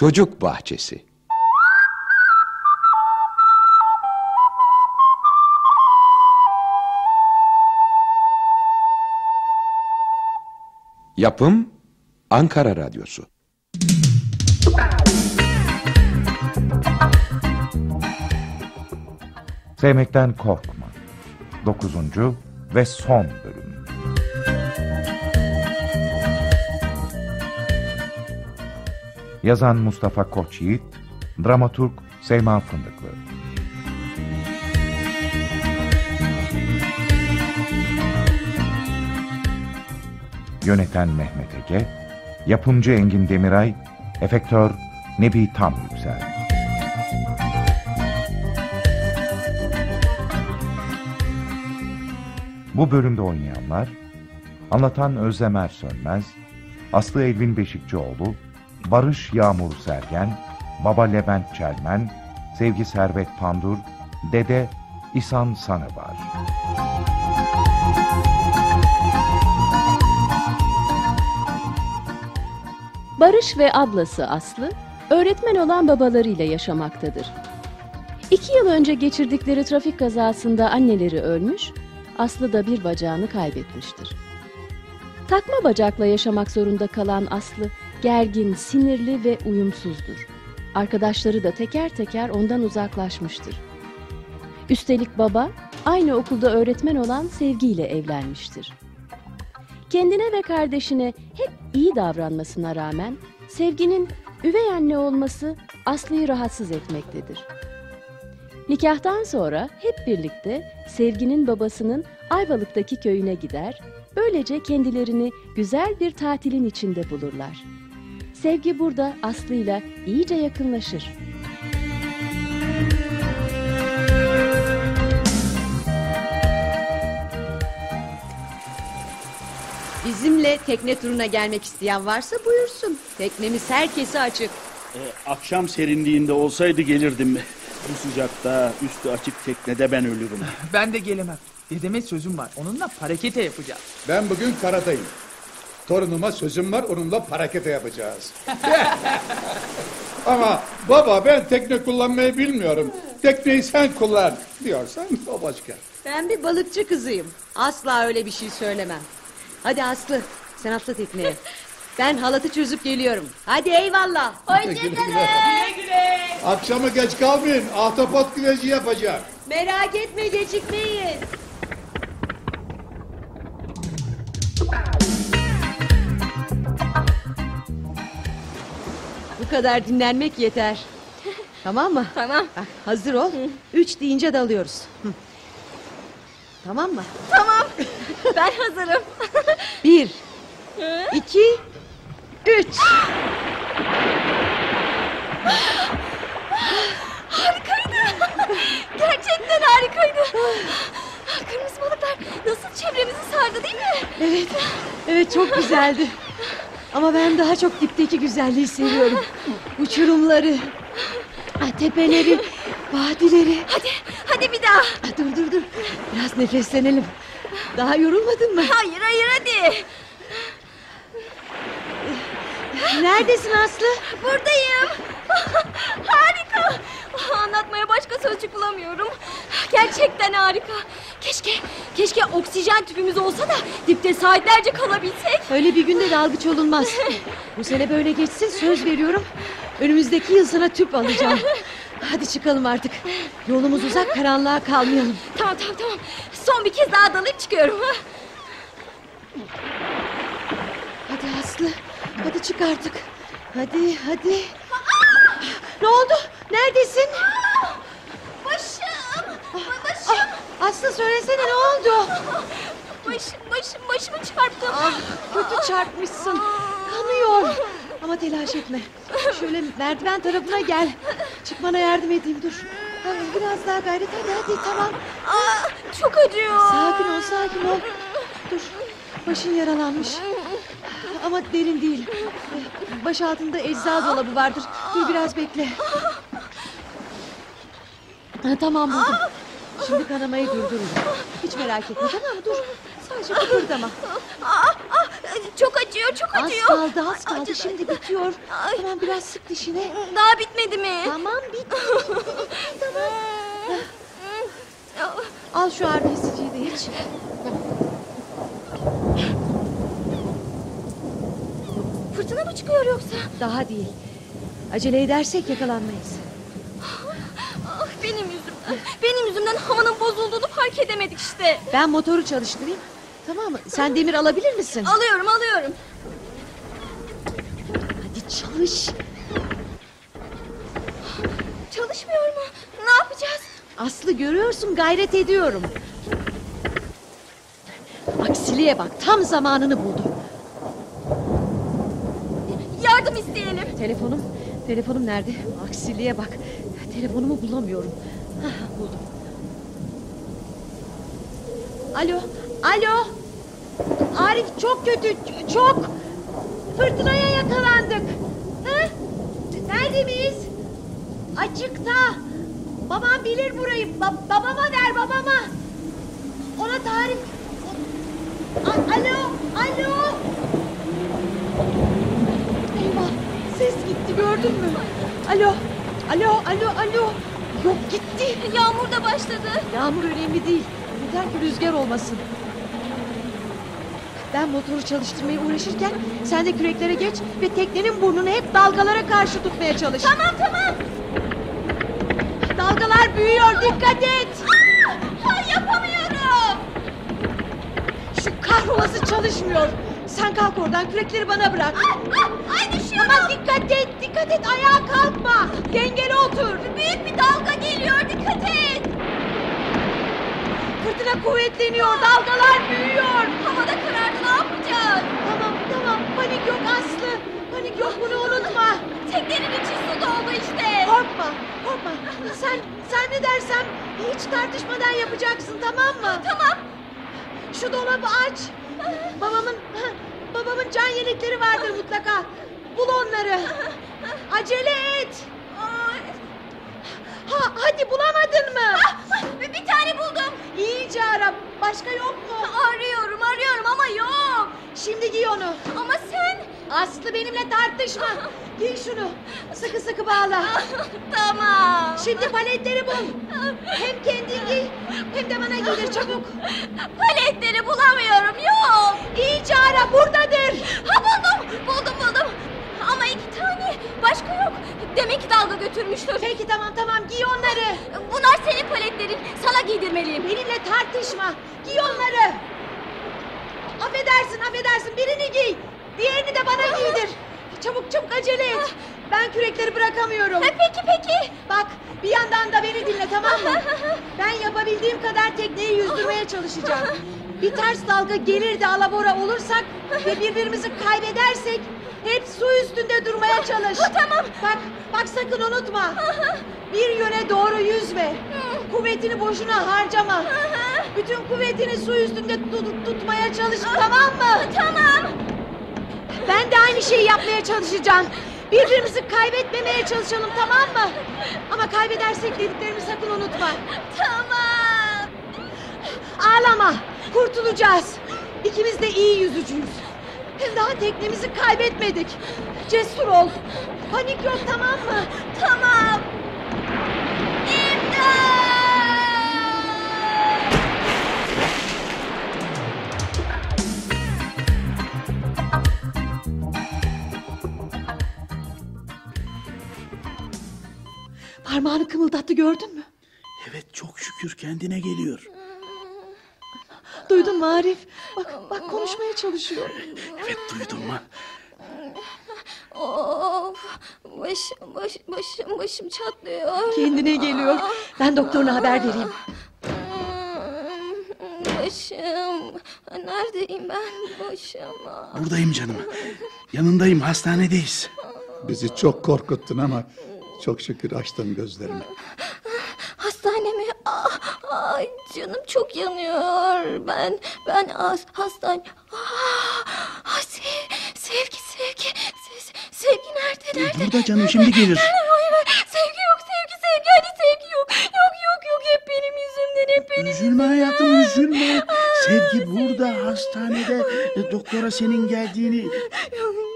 Çocuk Bahçesi Yapım Ankara Radyosu Sevmekten korkma. Dokuzuncu ve son bölüm. Yazan Mustafa Koçyiğit, dramaturg Seyma Fındıklı. Yöneten Mehmet Ege, yapımcı Engin Demiray, efektör Nebi Tam Yüksel. Bu bölümde oynayanlar, anlatan Özlem Sönmez, Aslı Elvin Beşikçioğlu, Barış Yağmur Sergen, Baba Levent Çelmen, Sevgi Servet Pandur, Dede İsan Sanıvar. Barış ve ablası Aslı, öğretmen olan babalarıyla yaşamaktadır. İki yıl önce geçirdikleri trafik kazasında anneleri ölmüş, Aslı da bir bacağını kaybetmiştir. Takma bacakla yaşamak zorunda kalan Aslı, gergin, sinirli ve uyumsuzdur. Arkadaşları da teker teker ondan uzaklaşmıştır. Üstelik baba, aynı okulda öğretmen olan Sevgi ile evlenmiştir. Kendine ve kardeşine hep iyi davranmasına rağmen Sevgi'nin üvey anne olması Aslı'yı rahatsız etmektedir. Nikahtan sonra hep birlikte Sevgi'nin babasının Ayvalık'taki köyüne gider, böylece kendilerini güzel bir tatilin içinde bulurlar. Sevgi burada Aslı'yla iyice yakınlaşır. Bizimle tekne turuna gelmek isteyen varsa buyursun. Teknemiz herkese açık. Ee, akşam serinliğinde olsaydı gelirdim. Bu sıcakta üstü açık teknede ben ölürüm. Ben de gelemem. Dedeme sözüm var. Onunla parakete yapacağız. Ben bugün karadayım. Torunuma sözüm var onunla parakete yapacağız. Ama baba ben tekne kullanmayı bilmiyorum. Tekneyi sen kullan diyorsan o başka. Ben bir balıkçı kızıyım. Asla öyle bir şey söylemem. Hadi Aslı sen atla tekneye. Ben halatı çözüp geliyorum. Hadi eyvallah. Akşama geç kalmayın. Ahtapot güveci yapacağım. Merak etme gecikmeyin. Bu kadar dinlenmek yeter. Tamam mı? Tamam. Bak, hazır ol. Üç deyince dalıyoruz. Hı. Tamam mı? Tamam. ben hazırım. Bir, iki, üç. Gerçekten harikaydı. Kırmızı balıklar nasıl çevremizi sardı değil mi? Evet, evet çok güzeldi. Ama ben daha çok dipteki güzelliği seviyorum. Uçurumları, ah, tepeleri, vadileri. Hadi, hadi bir daha. Ah, Dur dur dur, biraz nefeslenelim. Daha yorulmadın mı? Hayır, hayır hadi. Neredesin Aslı? Buradayım. harika. Anlatmaya başka sözcük bulamıyorum. Gerçekten harika. Keşke, keşke oksijen tüpümüz olsa da dipte saatlerce kalabilsek. Öyle bir günde dalgıç olunmaz. Bu sene böyle geçsin söz veriyorum. Önümüzdeki yıl sana tüp alacağım. Hadi çıkalım artık. Yolumuz uzak karanlığa kalmayalım. Tamam tamam tamam. Son bir kez daha dalayıp çıkıyorum. Hadi Aslı. Hadi çık artık. Hadi hadi. Ne oldu? Neredesin? Başım. Başım. Ah, Aslı söylesene ne oldu? Başım, başım, başımı çarptım. Ah, kötü çarpmışsın. Kanıyor. Ama telaş etme. Şöyle merdiven tarafına gel. Çıkmana yardım edeyim dur. Tamam, biraz daha gayret hadi hadi tamam. Aa, çok acıyor. Sakin ol sakin ol. Dur başın yaralanmış. Ama derin değil. Baş altında ecza dolabı vardır. Dur biraz bekle. Ha, tamam buldum. Şimdi kanamayı durdururum. Hiç merak etme tamam mı? Dur. Sadece kıpırdama. Aa, aa, Çok acıyor, çok Az acıyor. kaldı az kaldı Acıdı, şimdi bitiyor. Ay. Tamam biraz sık dişine. Daha bitmedi mi? Tamam bitti. tamam. Al şu ağrı kesiciyi de iç. Fırtına mı çıkıyor yoksa? Daha değil. Acele edersek yakalanmayız. Ah, benim. Benim yüzümden havanın bozulduğunu fark edemedik işte. Ben motoru çalıştırayım. Tamam mı? Sen demir alabilir misin? Alıyorum, alıyorum. Hadi çalış. Çalışmıyor mu? Ne yapacağız? Aslı görüyorsun gayret ediyorum. Aksiliğe bak tam zamanını buldu. Yardım isteyelim. Telefonum, telefonum nerede? Aksiliğe bak. Telefonumu bulamıyorum. Hah, buldum. Alo, alo. Arif çok kötü, çok. Fırtınaya yakalandık. Ha? Nerede? Açıkta. Babam bilir burayı. Ba- babama ver babama. Ona tarif. A- alo, alo. Eyvah ses gitti gördün mü? Alo alo alo alo. Yok gitti. Yağmur da başladı. Yağmur önemli değil. Yeter ki rüzgar olmasın. Ben motoru çalıştırmaya uğraşırken sen de küreklere geç ve teknenin burnunu hep dalgalara karşı tutmaya çalış. Tamam tamam. Dalgalar büyüyor dikkat et. Ay, yapamıyorum. Şu kahrolası çalışmıyor. Sen kalk oradan kürekleri bana bırak. Ah, ay düşüyorum. Aman dikkat et dikkat et ayağa kalkma. Dengeli otur. Büyük bir dalga geliyor. Dikkat et. Fırtına kuvvetleniyor dalgalar büyüyor. Havada karardı. Ne yapacağız? Tamam tamam panik yok Aslı. Panik yok bunu unutma. Teknenin içi su doldu işte. Korkma korkma. Sen sen ne dersem hiç tartışmadan yapacaksın tamam mı? Tamam. Şu dolabı aç. Babamın babamın can yelekleri vardır mutlaka. Bul onları. Acele et. Ha hadi bulamadın mı? Ah, bir bir tane buldum. İyice ara. Başka yok mu? Arıyorum arıyorum ama yok. Şimdi giy onu. Ama sen... Aslı benimle tartışma. Giy şunu. Sıkı sıkı bağla. tamam. Şimdi paletleri bul. Hem kendin giy hem de bana giydir çabuk. Paletleri bulamıyorum yok. İyice ara buradadır. Ha buldum buldum buldum. Ama iki tane başka yok. Demek ki dalga götürmüştür. Peki tamam tamam giy onları. Bunlar senin paletlerin. Sana giydirmeliyim. Benimle tartışma. Giy onları. Affedersin affedersin birini giy. Diğerini de bana giydir. Çabuk çabuk acele et. Ben kürekleri bırakamıyorum. Ha, peki peki. Bak bir yandan da beni dinle tamam mı? Ben yapabildiğim kadar tekneyi yüzdürmeye çalışacağım. Bir ters dalga gelir de alabora olursak ve birbirimizi kaybedersek hep su üstünde durmaya çalış. tamam. Bak bak sakın unutma. Bir yöne doğru yüzme. Kuvvetini boşuna harcama. Bütün kuvvetini su üstünde tut- tutmaya çalış tamam mı? Tamam. Ben de aynı şeyi yapmaya çalışacağım. Birbirimizi kaybetmemeye çalışalım tamam mı? Ama kaybedersek dediklerimi sakın unutma. Tamam. Ağlama. Kurtulacağız. İkimiz de iyi yüzücüyüz. Hem daha teknemizi kaybetmedik. Cesur ol. Panik yok tamam mı? Tamam. İmdat! Parmağını kımıldattı gördün mü? Evet çok şükür kendine geliyor. Duydun mu Arif? Bak, bak konuşmaya çalışıyor. Evet duydum. Of, baş, baş, başım, başım çatlıyor. Kendine geliyor. Ben doktoruna haber vereyim. Başım, neredeyim ben başım? Buradayım canım. Yanındayım hastanedeyiz. Bizi çok korkuttun ama çok şükür açtın gözlerimi. Hastane mi? Ah, ay canım çok yanıyor. Ben, ben az hastane. Ah, ah, sev, sevgi, sevgi, se- sevgi nerede, nerede? Burada canım şimdi gelir. Hayır, hayır, sevgi yok, sevgi, sevgi, hadi sevgi yok. Yok, yok, yok, hep benim yüzümden, hep benim Üzülme hayatım üzülme. Sevgi burada hastanede e, doktora senin geldiğini...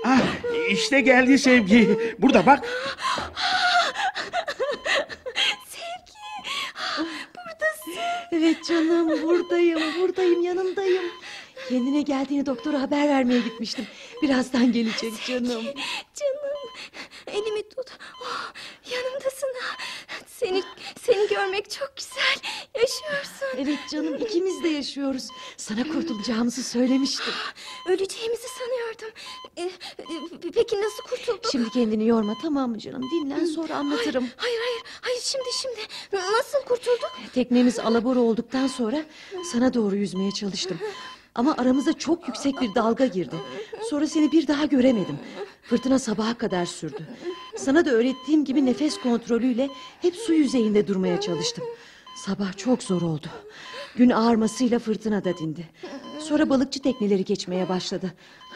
Ah işte geldi Sevgi. Burada bak. Evet canım buradayım buradayım yanındayım. Kendine geldiğini doktora haber vermeye gitmiştim. Birazdan gelecek canım. Canım elimi tut. Oh, yanımdasın. Seni seni görmek çok güzel. Yaşıyorsun. Evet canım ikimiz de yaşıyoruz. Sana kurtulacağımızı söylemiştim. Öleceğimizi sanıyordum. Ee, e, peki nasıl kurtulduk? Şimdi kendini yorma tamam mı canım? Dinlen sonra anlatırım. Hayır hayır hayır şimdi şimdi nasıl kurtulduk? Teknemiz alabora olduktan sonra sana doğru yüzmeye çalıştım. Ama aramıza çok yüksek bir dalga girdi. Sonra seni bir daha göremedim. Fırtına sabaha kadar sürdü. Sana da öğrettiğim gibi nefes kontrolüyle hep su yüzeyinde durmaya çalıştım. Sabah çok zor oldu. Gün ağarmasıyla fırtına da dindi. Sonra balıkçı tekneleri geçmeye başladı.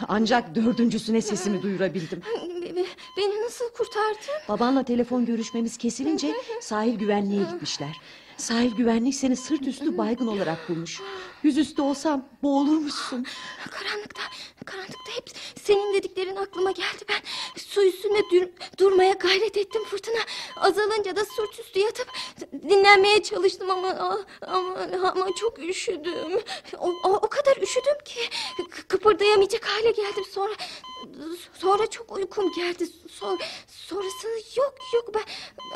Ancak dördüncüsüne sesimi duyurabildim. Be- be- Beni nasıl kurtardın? Babanla telefon görüşmemiz kesilince sahil güvenliğe gitmişler. Sahil güvenlik seni sırt üstü baygın olarak bulmuş. Yüzüstü olsam boğulurmuşsun. Karanlıkta, karanlıkta hep senin dediklerin aklıma geldi. Ben su üstünde dur- durmaya gayret ettim. Fırtına azalınca da sırt üstü yatıp dinlenmeye çalıştım ama ama ama çok üşüdüm. O, o, o kadar üşüdüm ki kı- kıpırdayamayacak hale geldim. Sonra sonra çok uykum geldi. Sonra, sonrası yok yok ben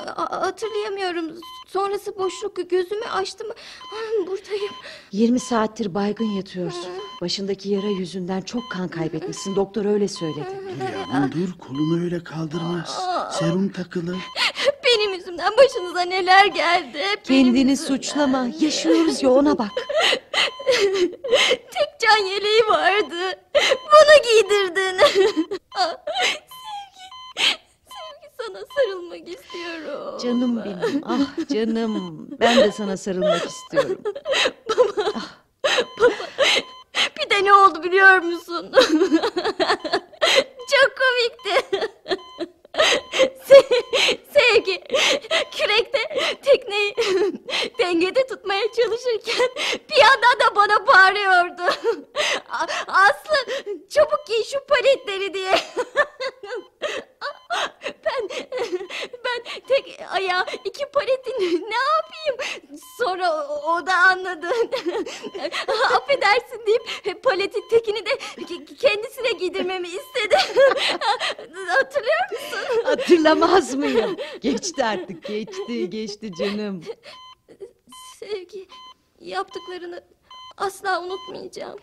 a- hatırlayamıyorum. Sonrası boşluk gözümü açtım. Ah, Buradayım. 20 saattir baygın yatıyorsun. Başındaki yara yüzünden çok kan kaybetmişsin. Doktor öyle söyledi. Dur yavrum dur kolunu öyle kaldırmaz. Serum takılı. Benim yüzümden başınıza neler geldi. Hep benim Kendini yüzümden. suçlama. Yaşıyoruz ya ona bak. Tek can yeleği vardı. Bunu giydirdin. Ah, Sevgi. Sevgi sana sarılmak istiyorum. Canım benim. Ah canım. Ben de sana sarılmak istiyorum. Bir de ne oldu biliyor musun? Çok komikti. Se- Sevgi kürekte tekneyi dengede tutmaya çalışırken bir yandan da bana bağırıyordu. Aslı çabuk giy şu paletleri diye. ben ben tek ayağı iki paletin ne yapayım? Sonra o, o da anladı. Affedersin deyip paletin tekini de ke- kendisine giydirmemi istedi. Hatırlıyor musun? Hatırlamaz mıyım? Geçti artık. Geçti. Geçti canım. Sevgi yaptıklarını asla unutmayacağım.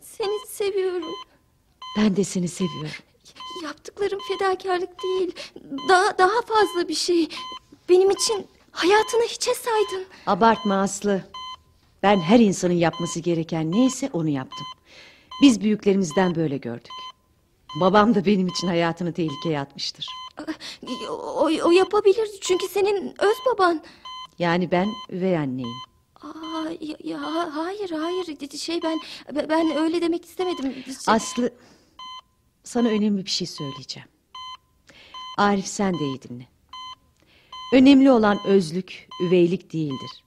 Seni seviyorum. Ben de seni seviyorum. Yaptıklarım fedakarlık değil. Daha daha fazla bir şey. Benim için hayatını hiçe saydın. Abartma Aslı. Ben her insanın yapması gereken neyse onu yaptım. Biz büyüklerimizden böyle gördük. Babam da benim için hayatını tehlikeye atmıştır. O, o yapabilir çünkü senin öz baban. Yani ben üvey anneyim. Ya, ya, hayır hayır şey ben ben öyle demek istemedim. Aslı sana önemli bir şey söyleyeceğim. Arif sen de iyi dinle. Önemli olan özlük, üveylik değildir.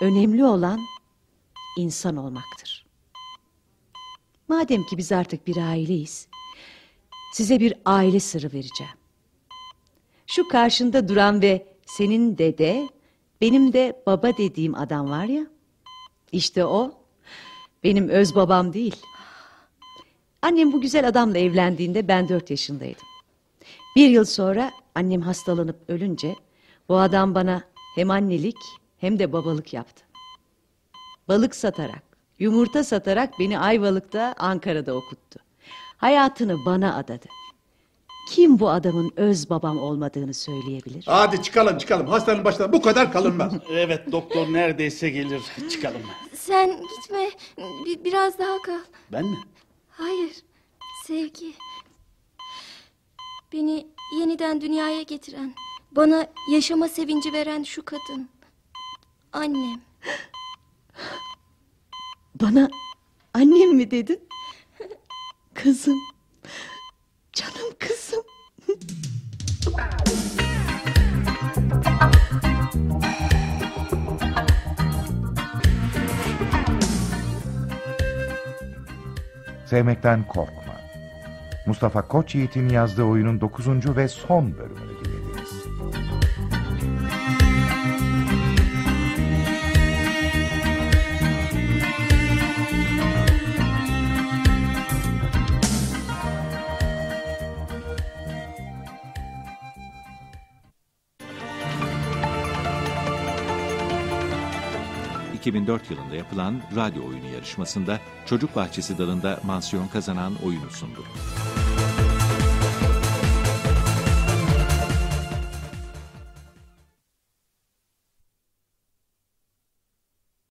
Önemli olan insan olmaktır. Madem ki biz artık bir aileyiz, size bir aile sırrı vereceğim. Şu karşında duran ve senin dede, benim de baba dediğim adam var ya, işte o benim öz babam değil. Annem bu güzel adamla evlendiğinde ben dört yaşındaydım. Bir yıl sonra annem hastalanıp ölünce bu adam bana hem annelik hem de babalık yaptı. Balık satarak, yumurta satarak beni Ayvalık'ta, Ankara'da okuttu. Hayatını bana adadı. Kim bu adamın öz babam olmadığını söyleyebilir? Hadi çıkalım çıkalım. Hastanın başına bu kadar kalınmaz. Evet doktor neredeyse gelir. Çıkalım. Sen gitme bi- biraz daha kal. Ben mi? Hayır sevgi. Beni yeniden dünyaya getiren, bana yaşama sevinci veren şu kadın. Annem. Bana annem mi dedin? Kızım. Sevmekten Korkma. Mustafa Koçyiğit'in yazdığı oyunun 9. ve son bölümünü ...2004 yılında yapılan radyo oyunu yarışmasında... ...Çocuk Bahçesi dalında mansiyon kazanan oyunu sundu.